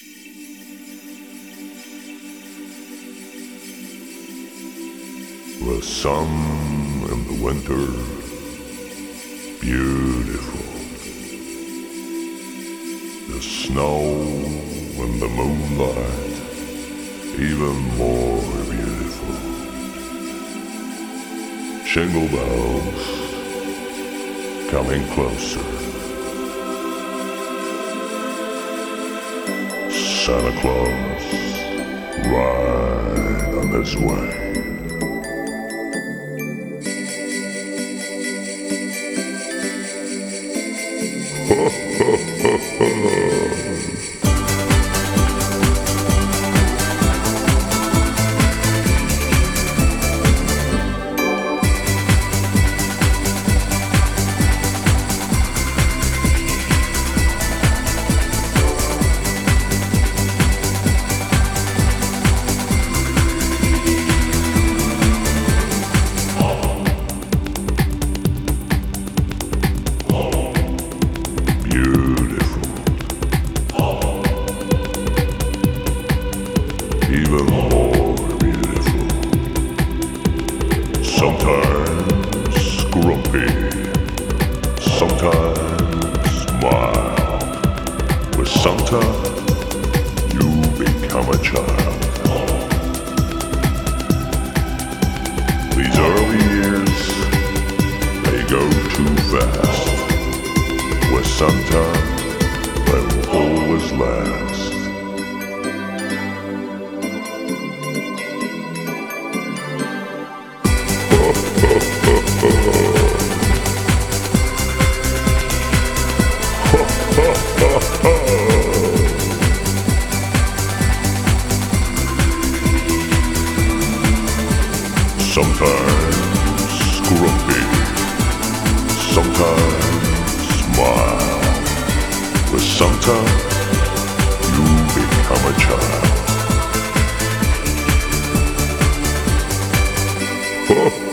The sun in the winter, beautiful. The snow in the moonlight, even more beautiful. Shingle bells coming closer. Santa Claus right on his way. Beautiful. Sometimes mild. With Santa, you become a child. These early years, they go too fast. With sometimes they will always last. Sometimes grumpy, sometimes smile. With Santa, you become a child. Oh.